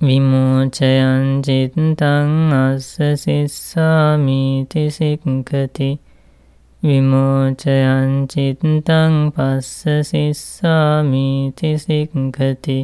විමෝචයන් චිත්තං අස්ස සිස්සාමීති සික්කති විමෝචයන් චිත්තං පස්ස සිස්සාමීති සික්කති